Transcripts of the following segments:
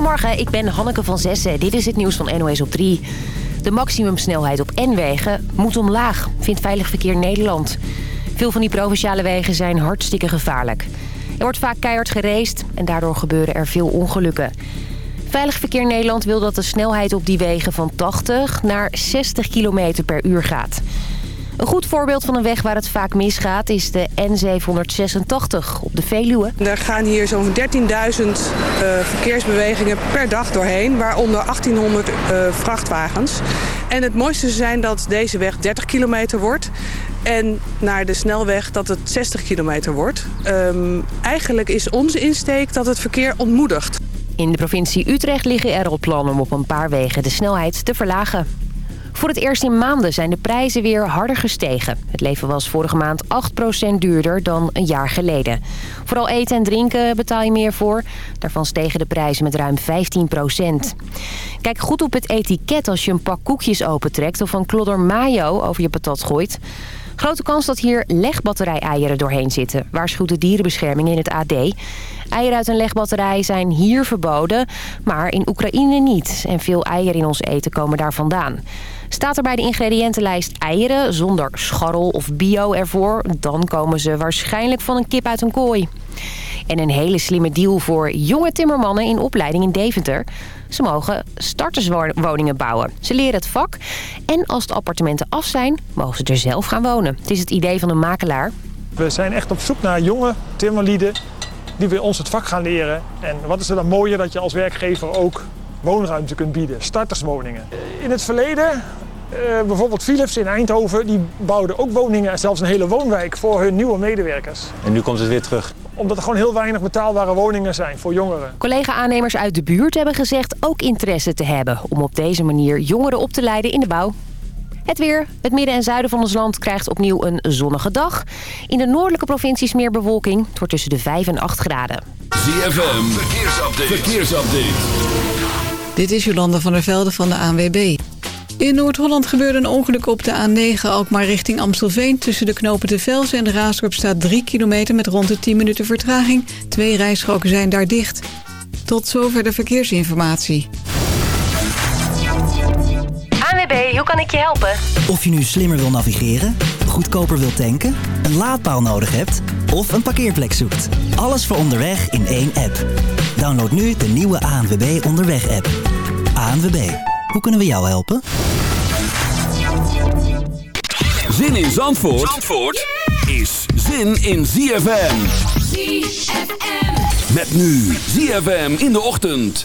Goedemorgen, ik ben Hanneke van Zessen. Dit is het nieuws van NOS op 3. De maximumsnelheid op N-wegen moet omlaag, vindt Veilig Verkeer Nederland. Veel van die provinciale wegen zijn hartstikke gevaarlijk. Er wordt vaak keihard gereest en daardoor gebeuren er veel ongelukken. Veilig Verkeer Nederland wil dat de snelheid op die wegen van 80 naar 60 km per uur gaat. Een goed voorbeeld van een weg waar het vaak misgaat is de N786 op de Veluwe. Er gaan hier zo'n 13.000 uh, verkeersbewegingen per dag doorheen, waaronder 1800 uh, vrachtwagens. En het mooiste zijn dat deze weg 30 kilometer wordt en naar de snelweg dat het 60 kilometer wordt. Um, eigenlijk is onze insteek dat het verkeer ontmoedigt. In de provincie Utrecht liggen er al plannen om op een paar wegen de snelheid te verlagen. Voor het eerst in maanden zijn de prijzen weer harder gestegen. Het leven was vorige maand 8% duurder dan een jaar geleden. Vooral eten en drinken betaal je meer voor. Daarvan stegen de prijzen met ruim 15%. Kijk goed op het etiket als je een pak koekjes opentrekt... of een klodder mayo over je patat gooit. Grote kans dat hier legbatterij-eieren doorheen zitten... waarschuwt de dierenbescherming in het AD. Eieren uit een legbatterij zijn hier verboden, maar in Oekraïne niet. En veel eieren in ons eten komen daar vandaan. Staat er bij de ingrediëntenlijst eieren zonder scharrel of bio ervoor... dan komen ze waarschijnlijk van een kip uit een kooi. En een hele slimme deal voor jonge timmermannen in opleiding in Deventer. Ze mogen starterswoningen bouwen. Ze leren het vak en als de appartementen af zijn, mogen ze er zelf gaan wonen. Het is het idee van een makelaar. We zijn echt op zoek naar jonge timmerlieden die bij ons het vak gaan leren. En wat is er dan mooier dat je als werkgever ook woonruimte kunt bieden, starterswoningen. In het verleden, uh, bijvoorbeeld Philips in Eindhoven, die bouwden ook woningen, zelfs een hele woonwijk voor hun nieuwe medewerkers. En nu komt het weer terug? Omdat er gewoon heel weinig betaalbare woningen zijn voor jongeren. Collega-aannemers uit de buurt hebben gezegd ook interesse te hebben om op deze manier jongeren op te leiden in de bouw. Het weer. Het midden en zuiden van ons land krijgt opnieuw een zonnige dag. In de noordelijke provincies meer bewolking. Het wordt tussen de 5 en 8 graden. ZFM. Verkeersupdate. Verkeersupdate. Dit is Jolanda van der Velde van de ANWB. In Noord-Holland gebeurde een ongeluk op de A9 Alkmaar richting Amstelveen. Tussen de knopen de Vels en de Raasdorp staat 3 kilometer met rond de 10 minuten vertraging. Twee rijstroken zijn daar dicht. Tot zover de verkeersinformatie. ANWB, hoe kan ik je helpen? Of je nu slimmer wil navigeren, goedkoper wilt tanken, een laadpaal nodig hebt of een parkeerplek zoekt. Alles voor onderweg in één app. Download nu de nieuwe ANWB Onderweg-app. ANWB, hoe kunnen we jou helpen? Zin in Zandvoort, Zandvoort is zin in ZFM. ZFM. Met nu ZFM in de ochtend.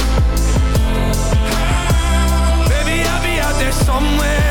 somewhere.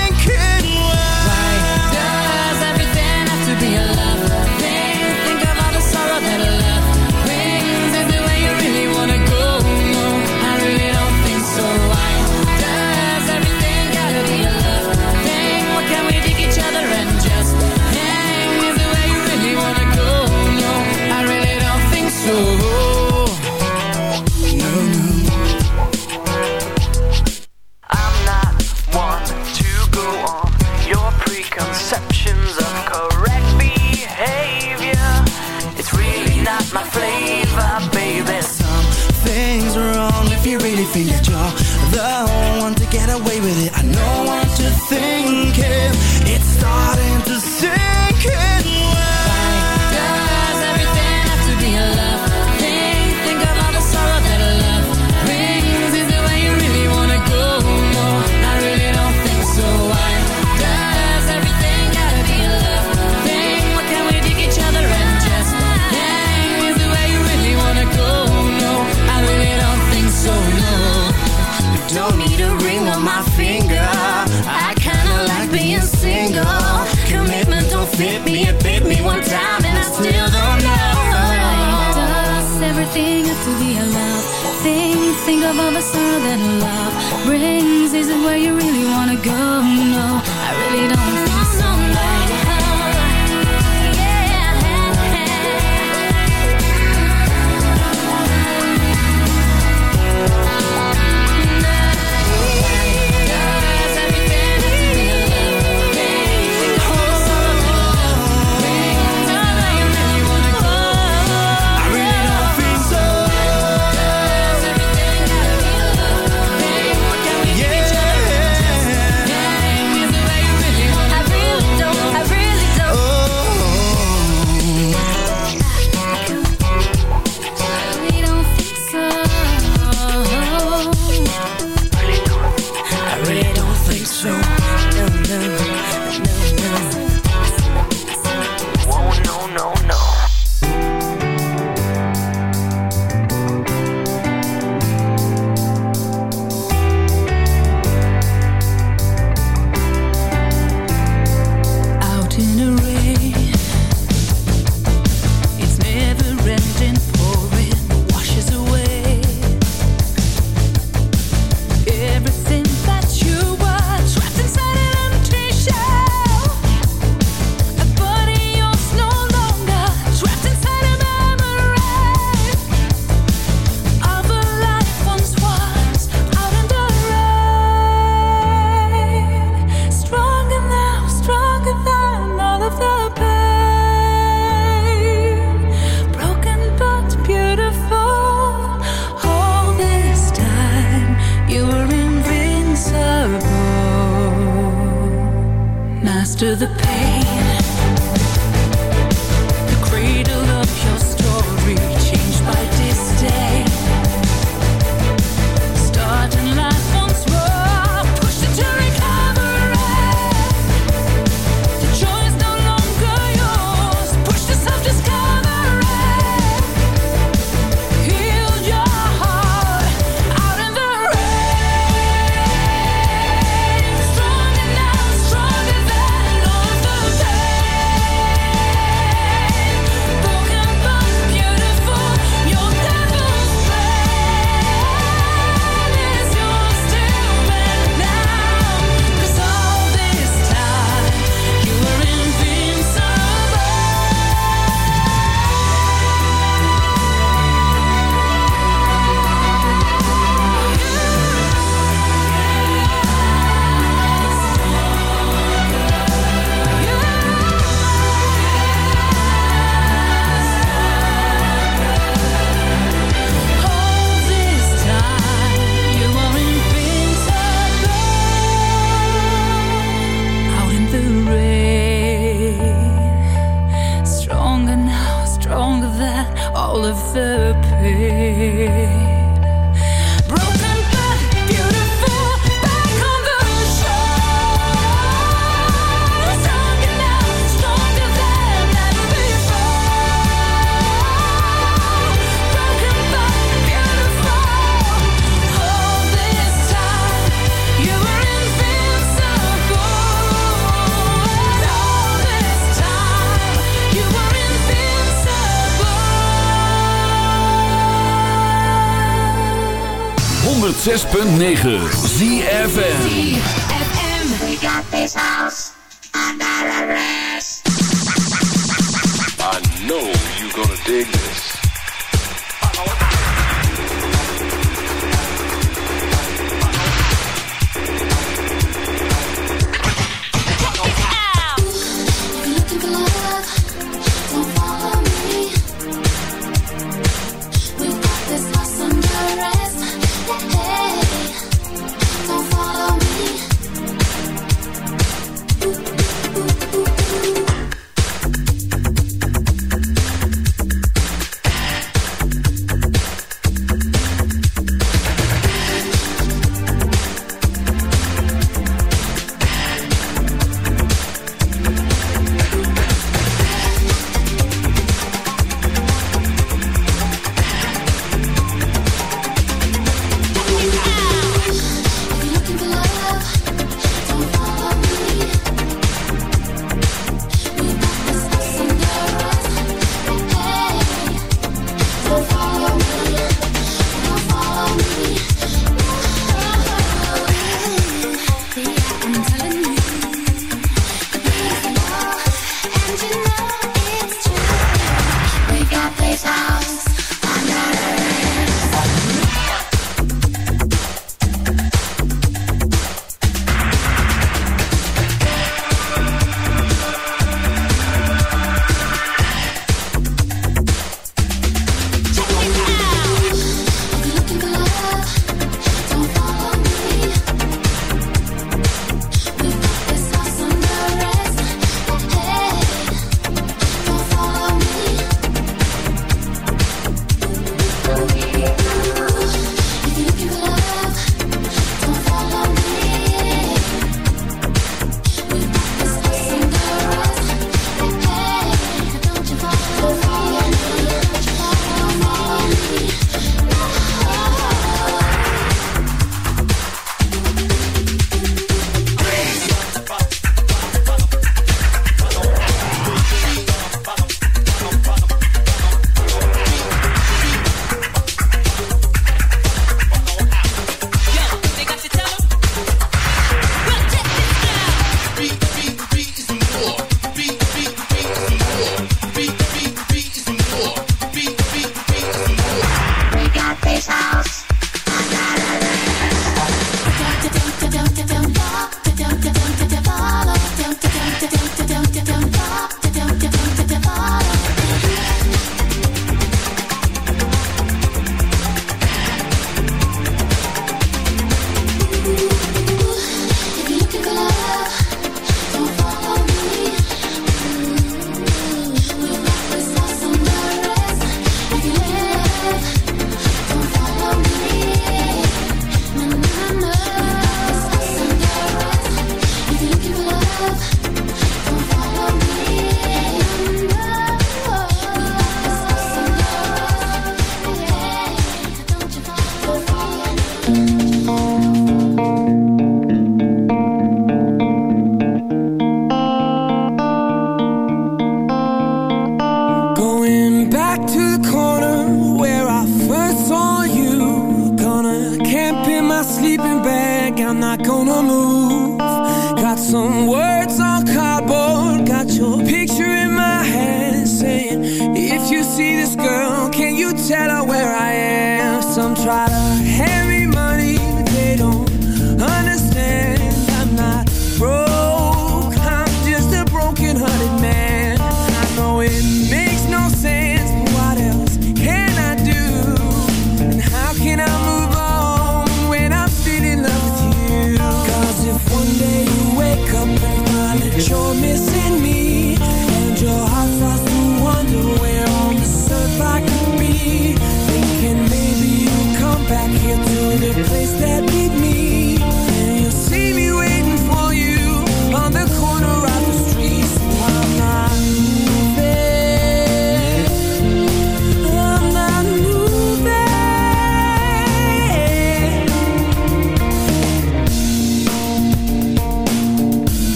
106.9